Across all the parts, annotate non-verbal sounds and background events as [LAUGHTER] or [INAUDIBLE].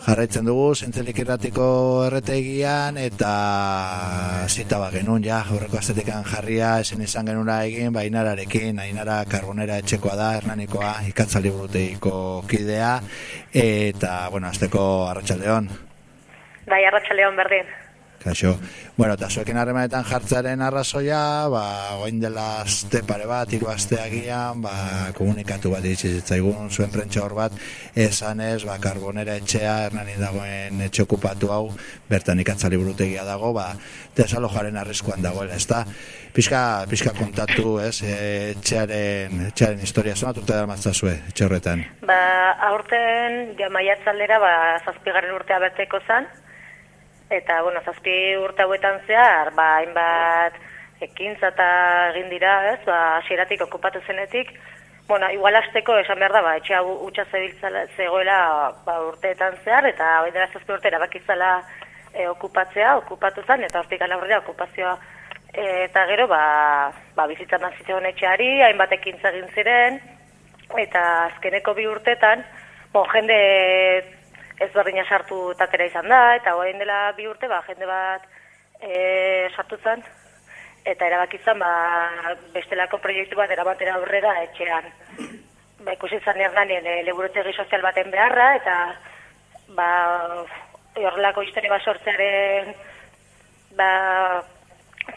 Jarraitzen dugu, zentzelik irratiko erretegian, eta zita ba genuen, ja, aurreko aztetekan jarria, esen izan genuna egin, ba, inararekin, inara karbonera etxekoa da, hernanikoa, ikatzali buruteiko kidea, eta, bueno, azteko arratsaldeon. Bai, arratsaldeon berdin. Kaixo. Bueno, eta zuekin harremanetan jartzaren arrazoia, ba, oain dela azte pare bat, hiru asteagian, ba, komunikatu bat zaigun zuen prentsa hor bat, esan ez, ba, karbonera etxea, hernani dagoen etxe okupatu hau, bertan ikatzali burutegia dago, ba, desalojaren arriskuan dagoela, ez da? Pizka, pizka kontatu, ez, etxearen, etxearen historia, zona turte da mazta zue, etxe horretan? Ba, aurten, ja, maiatzaldera, ba, zazpigarren urtea beteko zan, Eta, bueno, zazpi urte hauetan zehar, ba, hainbat ekintza eta egin dira, ez, ba, asieratik okupatu zenetik, bueno, igual azteko esan behar da, ba, etxea utxa zegoela ba, urteetan zehar, eta hori dira zazpi urte erabakizala e, okupatzea, okupatu zen, eta hortik aurrera okupazioa. E, eta gero, ba, ba bizitza mazitzegon etxeari, hainbat ekintza egin ziren, eta azkeneko bi urtetan, bon, jende ez berdina sartu tatera izan da, eta hoen dela bi urte, ba, jende bat e, sartu zen, eta erabakizan, ba, bestelako proiektu bat erabatera aurrera etxean. Ba, ikusi zan erdanien e, leburutegi sozial baten beharra, eta ba, horrelako historia bat sortzearen ba,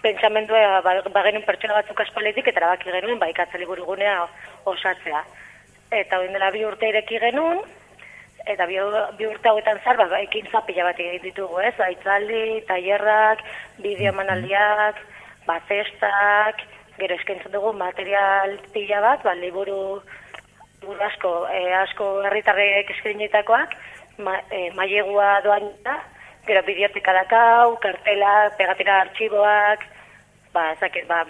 pentsamendua ba, ba genuen pertsona batzuk aspaletik, eta erabaki genuen, ba, ikatzeli gunea osatzea. Eta hoen dela bi urte ireki genuen, eta bi, bi urte hauetan zar, ba, ekin zapila bat egin ditugu, ez? Aitzaldi, tailerrak, bideo manaldiak, ba, festak, gero eskaintzen dugu material pila bat, ba, liburu, liburu asko, e, asko herritarrek eskainitakoak, ma, e, maiegua doan da, gero bideotik adakau, kartelak, pegatira artxiboak, ba, ezak, ba,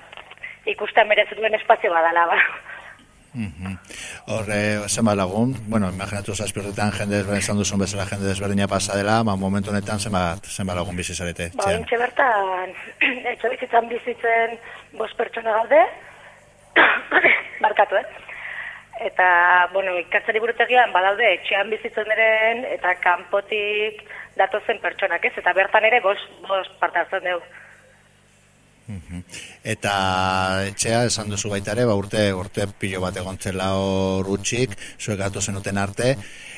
ikusten merezituen espazio badala, ba. Mm -hmm. Lagun, bueno, imaginatu zazpirretan jende desberdin zan duzun bezala jende desberdina pasa dela, ma momentu honetan zenba, lagun bizizarete. Ba, intxe bertan, [CLEARS THROAT] etxo bizitzan bizitzen bost pertsona gaude, markatu, [CLEARS THROAT] eh? Eta, bueno, ikatzari burutegian, badaude, etxean bizitzen diren, eta kanpotik datozen pertsonak, ez? Eta bertan ere, bost, bost partatzen dugu. Eta etxea esan duzu baita ere, ba urte urte pilo bat egontzela hor utxik, zuek gatu zenuten arte,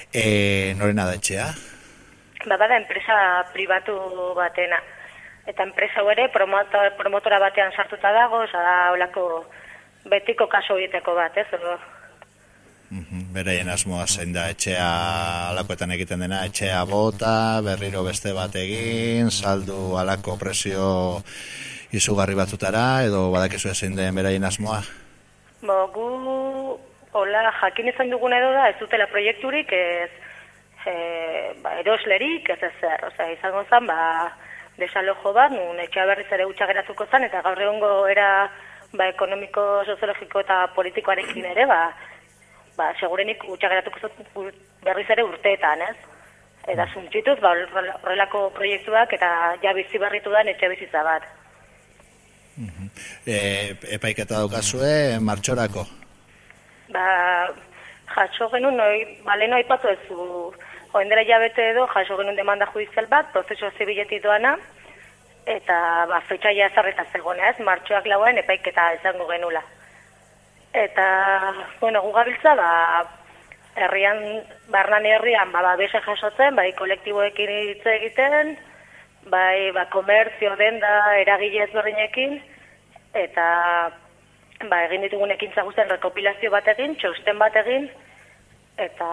e, norena da etxea? Ba, bada enpresa pribatu batena. Eta enpresa ere promotor, promotora batean sartuta dago, oza da olako betiko kaso egiteko bat, ez? Oro? Bereien asmoa zein da etxea alakoetan egiten dena, etxea bota, berriro beste bat egin, saldu alako presio izugarri batzutara, edo badakizu ezin den beraien asmoa? Bo, gu, hola, jakin izan dugun edo da, ez dutela proiekturik, ez, e, ba, eroslerik, ez ezer, oza, izango zen, ba, desalojo bat, nun etxea berriz ere utxa geratuko zen, eta gaur egongo era, ba, ekonomiko, soziologiko eta politikoarekin ere, ba, ba, segurenik utxa geratuko zen berriz ere urteetan, ez? Eta zuntzituz, ba, horrelako proiektuak eta ja bizi barritu da etxe bizitza bat e, epaiketa daukazue martxorako? Ba, jaso genuen, noi, bale noi patu ez oendera jabete edo, jaso genuen demanda judizial bat, prozeso zibiletik doana, eta ba, fetxa jazarreta zegoena ez, martxoak lauen epaiketa izango genula. Eta, bueno, gugabiltza, ba, herrian, barnan herrian, ba, ba, bese jasotzen, bai, kolektiboekin hitz egiten, bai, ba, komertzio, denda, eragile ezberdinekin, eta ba, egin ditugun ekintza guztien rekopilazio bat egin, txosten bat egin, eta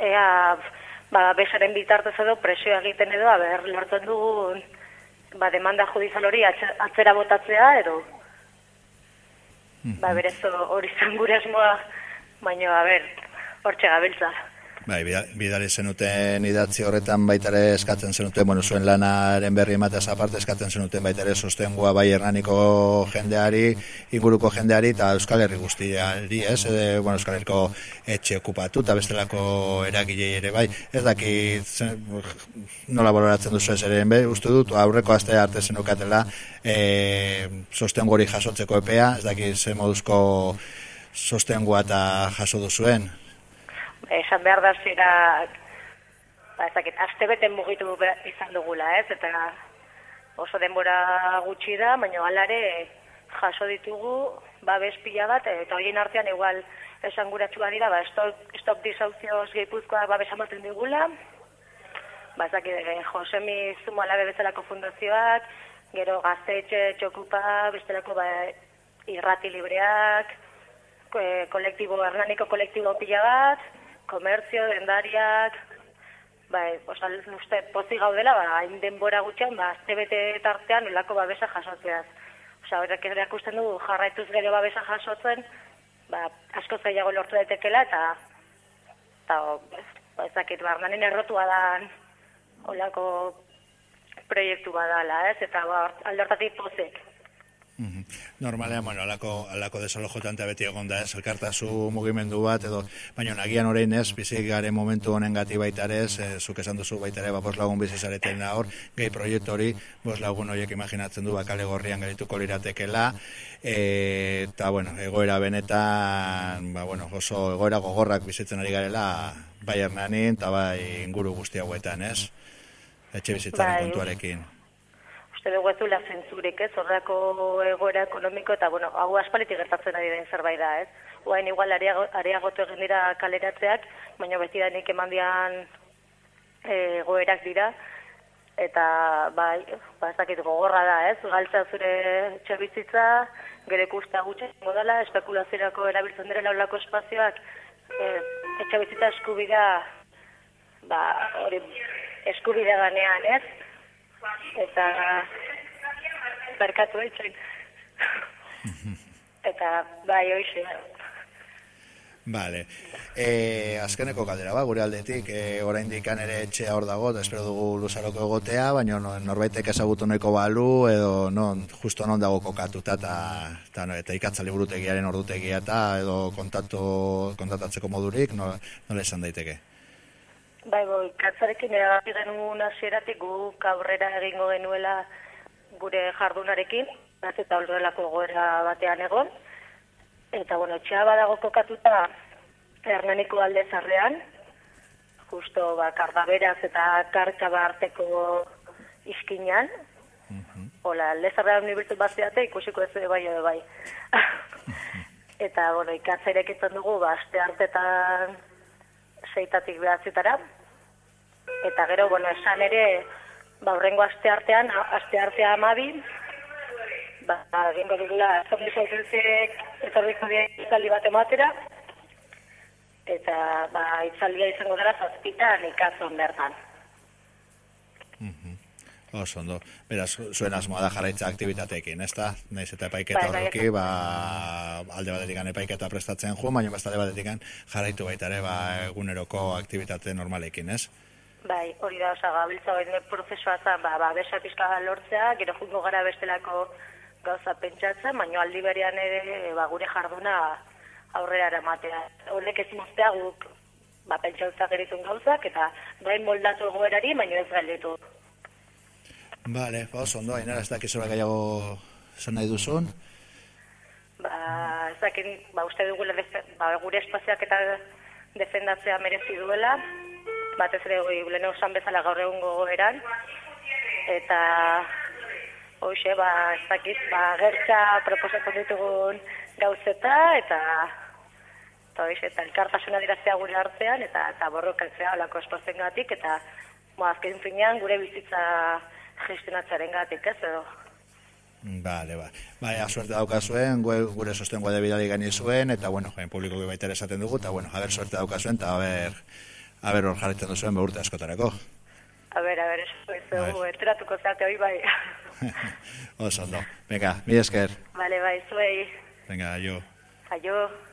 ea ba, besaren bitartez edo presioa egiten edo, aber, lortzen dugun ba, demanda judizal hori atzera botatzea, edo ba, berez hori zangure esmoa, baina, aber, hortxe gabiltza. Bai, bidali zenuten idatzi horretan baitare eskatzen zenuten, bueno, zuen lanaren berri emateaz aparte eskatzen zenuten baitare sostengua bai hernaniko jendeari, inguruko jendeari eta Euskal Herri guztiari, ez? E, bueno, Euskal Herriko etxe okupatu eta bestelako eragilei ere bai. Ez daki nola baloratzen duzu ez ere, be, uste dut, aurreko aste arte zenukatela e, sostengu jasotzeko epea, ez daki ze moduzko sostengua eta jaso duzuen esan behar da zira ba, ezakit, aste beten mugitu izan dugula, ez? Eta oso denbora gutxi da, baina alare jaso ditugu, babes pila bat, eta horien artean igual esanguratsua dira, ba, stop, stop disauzioz gipuzkoa babes amaten digula, ba, ezakit, eh, Josemi Zumalabe bezalako fundazioak, gero gaztetxe txokupa, bestelako ba, irrati libreak, eh, kolektibo, hernaniko kolektibo pila bat, komertzio, dendariak, bai, oza, uste, pozi gaudela, ba, hain denbora gutxean, ba, azte tartean, olako babesa jasotzeaz. Osa, horrek erakusten du, jarraituz gero babesa jasotzen, ba, asko zailago lortu daitekela, eta, eta, ba, ezakit, ba, hernanin errotua da, olako proiektu badala, ez? Eta, ba, aldortatik pozek. Mhm. Normalean, bueno, alako, alako desalojotan eta beti egon da ez, elkartasu mugimendu bat, edo, baina nagian orain ez, bizik garen momentu honen gati baita ez, e, zuk esan duzu baita ere, ba, bos lagun bizi zareten hor, gehi proiektu hori, bos lagun horiek imaginatzen du, bakale gorrian gerituko liratekela, e, eta, bueno, egoera benetan, ba, bueno, oso egoera gogorrak bizitzen ari garela, bai hernanin, eta bai inguru guzti hauetan, ez? Etxe bizitzaren Bai. kontuarekin. Uste dugu ez duela zentzurik, ez, horreko egoera ekonomiko, eta, bueno, hau aspalitik gertatzen ari den zerbait da, ez. Oain igual areago- areagotu egin dira kaleratzeak, baina beti da nik eman dian eh, egoerak dira, eta, bai, ba, ez dakit gogorra da, ez, galtza zure etxe bizitza, gero ikusta gutxe dela, espekulaziorako erabiltzen direla olako espazioak, eh, etxe bizitza eskubidea, ba, hori, eskubidea ganean, ez? Eta berkatu eitzen. [LAUGHS] eta bai, hoxe. Vale. E, azkeneko galdera ba, gure aldetik, e, oraindik ere etxea hor dago, eta espero dugu luzaroko egotea, baina no, norbaitek ezagutu nahiko balu, edo non, justo non dago kokatuta, eta, eta, no, eta ikatzali burutegiaren ordutegia, eta edo kontatu, kontatatzeko modurik, no, nola esan daiteke. Bai, boi, katzarekin erabaki genuen hasieratik guk aurrera egingo genuela gure jardunarekin, naz eta horrelako goera batean egon. Eta, bueno, etxea badago kokatuta Hernaniko alde zarrean, justo ba, kardaberaz eta kartxaba arteko iskinan, Hola, alde zarrean unibertu baziate ikusiko ez bai edo bai. [LAUGHS] eta, bueno, ikatzerek izan dugu, ba, aste hartetan seitatik behatzitara. Eta gero, bueno, esan ere, ba, horrengo aste artean, aste artea amabi, ba, egingo dugula, zombie zauzenzek, etorriko dira itzaldi bat ematera, eta, ba, itzaldia izango dara zazpitan ikazon bertan. Oso ondo. Beraz, zuen asmoa da jarraitza aktivitateekin, ezta? Naiz eta epaiketa Bai, bai, horreki, ba, alde batetik epaiketa prestatzen jo, baina beste alde batetik jarraitu baita ere, ba, eguneroko aktivitate normalekin, ez? Bai, hori da, osa, gabiltza hori prozesua zen, ba, ba, besa pizka lortzea, gero jungo gara bestelako gauza pentsatzen, baina aldi berean ere, ba, gure jarduna aurrera eramatea. Horrek ezin ustea guk, ba, pentsatza geritun gauzak, eta bai moldatu egoerari, baina ez galditu. Vale, ba, oso ondo, ainara, ez dakizu gehiago esan nahi duzun. Ba, ez dakin, ba, uste defe- ba, gure espazioak eta defendatzea merezi duela, batez ere hori lehen esan bezala gaur egungo gogoeran, eta hoxe, ba, ez dakit, ba, gertza proposatu ditugun gauzeta, eta eta hoxe, eta elkartasuna diraztea gure artean, eta, eta borrokatzea olako espazioengatik, eta ba, azken finean gure bizitza gestionatzearen gatik, ez edo. Vale, ba. Baina, suerte daukazuen, gure sostengoa de bidali gani zuen, eta, bueno, jain publiko baita ere esaten dugu, eta, bueno, haber suerte daukazuen, eta haber, haber hor jarretzen duzuen behurte askotarako. A ber, a ber, eso, eso, enteratuko zate hori bai. [LAUGHS] Oso ondo. Venga, mi esker. Vale, bai, zuei. Venga, jo. Aio.